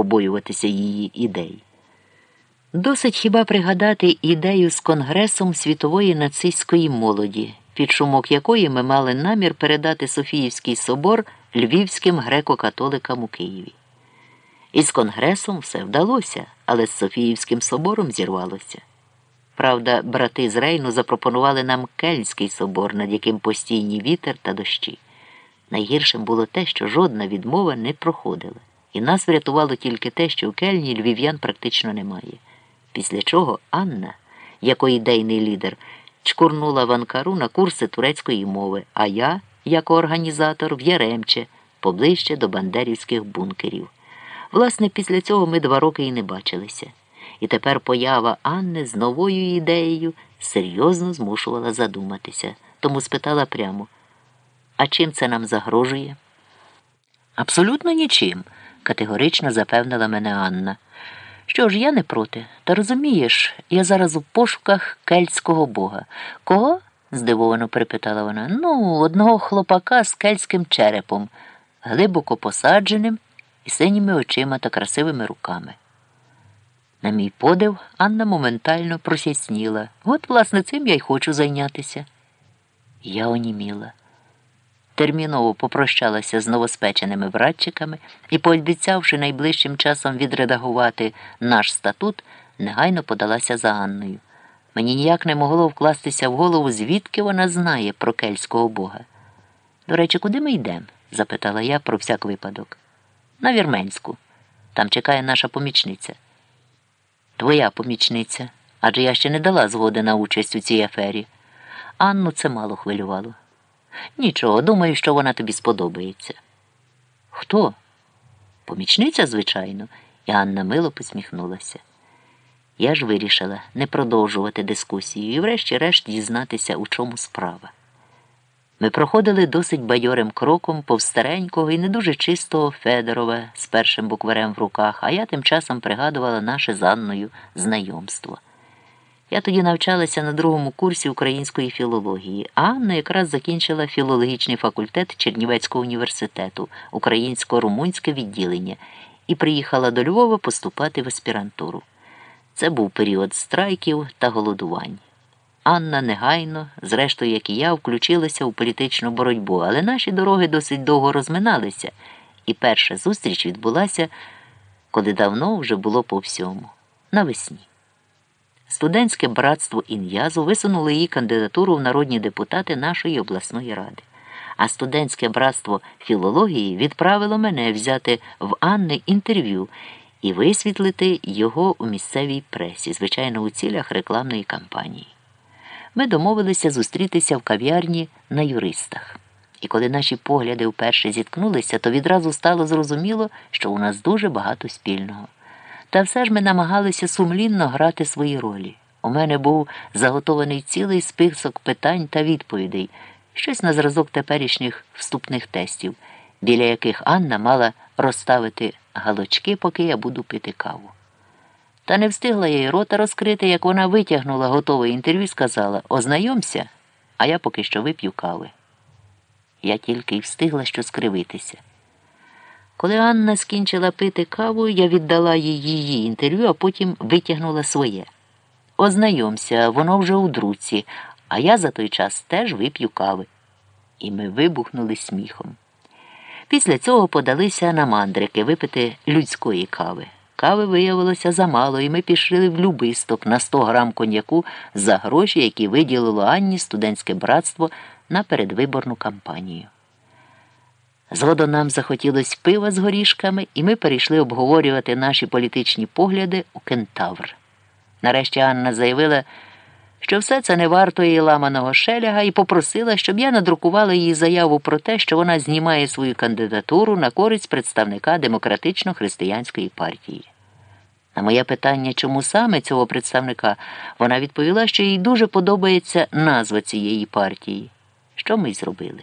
побоюватися її ідей. Досить хіба пригадати ідею з Конгресом світової нацистської молоді, під шумок якої ми мали намір передати Софіївський собор львівським греко-католикам у Києві. Із Конгресом все вдалося, але з Софіївським собором зірвалося. Правда, брати з Рейну запропонували нам Кельнський собор, над яким постійні вітер та дощі. Найгіршим було те, що жодна відмова не проходила, і нас врятувало тільки те, що у Кельні львів'ян практично немає. Після чого Анна, як ідейний лідер, чкурнула в Анкару на курси турецької мови, а я, як організатор, в Яремче, поближче до бандерівських бункерів. Власне, після цього ми два роки і не бачилися. І тепер поява Анни з новою ідеєю серйозно змушувала задуматися, тому спитала прямо, а чим це нам загрожує? Абсолютно нічим, категорично запевнила мене Анна. Що ж, я не проти. Та розумієш, я зараз у пошуках кельтського бога. Кого? здивовано припитала вона. Ну, одного хлопака з кельтським черепом, глибоко посадженим і синіми очима та красивими руками. На мій подив, Анна моментально просясніла. От, власне, цим я й хочу зайнятися. Я оніміла. Терміново попрощалася з новоспеченими братчиками і, пообіцявши найближчим часом відредагувати наш статут, негайно подалася за Анною. Мені ніяк не могло вкластися в голову, звідки вона знає про кельтського бога. До речі, куди ми йдемо? запитала я про всяк випадок. На Вірменську. Там чекає наша помічниця. Твоя помічниця, адже я ще не дала згоди на участь у цій афері. Анну це мало хвилювало. Нічого, думаю, що вона тобі сподобається. Хто? Помічниця, звичайно, і Анна мило посміхнулася. Я ж вирішила не продовжувати дискусію і, врешті-решт, дізнатися, у чому справа. Ми проходили досить байорим кроком повстаренького і не дуже чистого Федорова з першим букварем в руках, а я тим часом пригадувала наше з Анною знайомство. Я тоді навчалася на другому курсі української філології, а Анна якраз закінчила філологічний факультет Чернівецького університету, українсько-румунське відділення, і приїхала до Львова поступати в аспірантуру. Це був період страйків та голодувань. Анна негайно, зрештою, як і я, включилася у політичну боротьбу, але наші дороги досить довго розминалися, і перша зустріч відбулася, коли давно вже було по всьому навесні. Студентське братство Ін'язу висунуло її кандидатуру в народні депутати нашої обласної ради, а студентське братство філології відправило мене взяти в Анни інтерв'ю і висвітлити його у місцевій пресі, звичайно, у цілях рекламної кампанії. Ми домовилися зустрітися в кав'ярні на юристах. І коли наші погляди вперше зіткнулися, то відразу стало зрозуміло, що у нас дуже багато спільного. Та все ж ми намагалися сумлінно грати свої ролі. У мене був заготований цілий список питань та відповідей, щось на зразок теперішніх вступних тестів, біля яких Анна мала розставити галочки, поки я буду пити каву. Та не встигла я й рота розкрити, як вона витягнула готове інтерв'ю і сказала Ознайомся, а я поки що вип'ю кави. Я тільки й встигла що скривитися. Коли Анна скінчила пити каву, я віддала їй її інтерв'ю, а потім витягнула своє. Ознайомся, воно вже у друці, а я за той час теж вип'ю кави. І ми вибухнули сміхом. Після цього подалися на мандрики випити людської кави. Кави виявилося замало, і ми пішли в любисток на 100 грам коньяку за гроші, які виділило Анні студентське братство на передвиборну кампанію. Згодом нам захотілось пива з горішками, і ми перейшли обговорювати наші політичні погляди у кентавр. Нарешті Анна заявила, що все це не варто її ламаного шеляга, і попросила, щоб я надрукувала її заяву про те, що вона знімає свою кандидатуру на користь представника демократично-християнської партії. На моє питання, чому саме цього представника, вона відповіла, що їй дуже подобається назва цієї партії, що ми й зробили.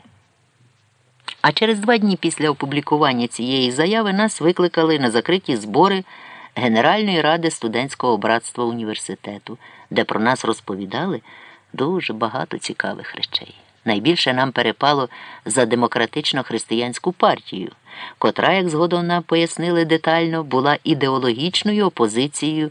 А через два дні після опублікування цієї заяви нас викликали на закриті збори Генеральної ради студентського братства університету, де про нас розповідали дуже багато цікавих речей. Найбільше нам перепало за демократично-християнську партію, котра, як згодом нам пояснили детально, була ідеологічною опозицією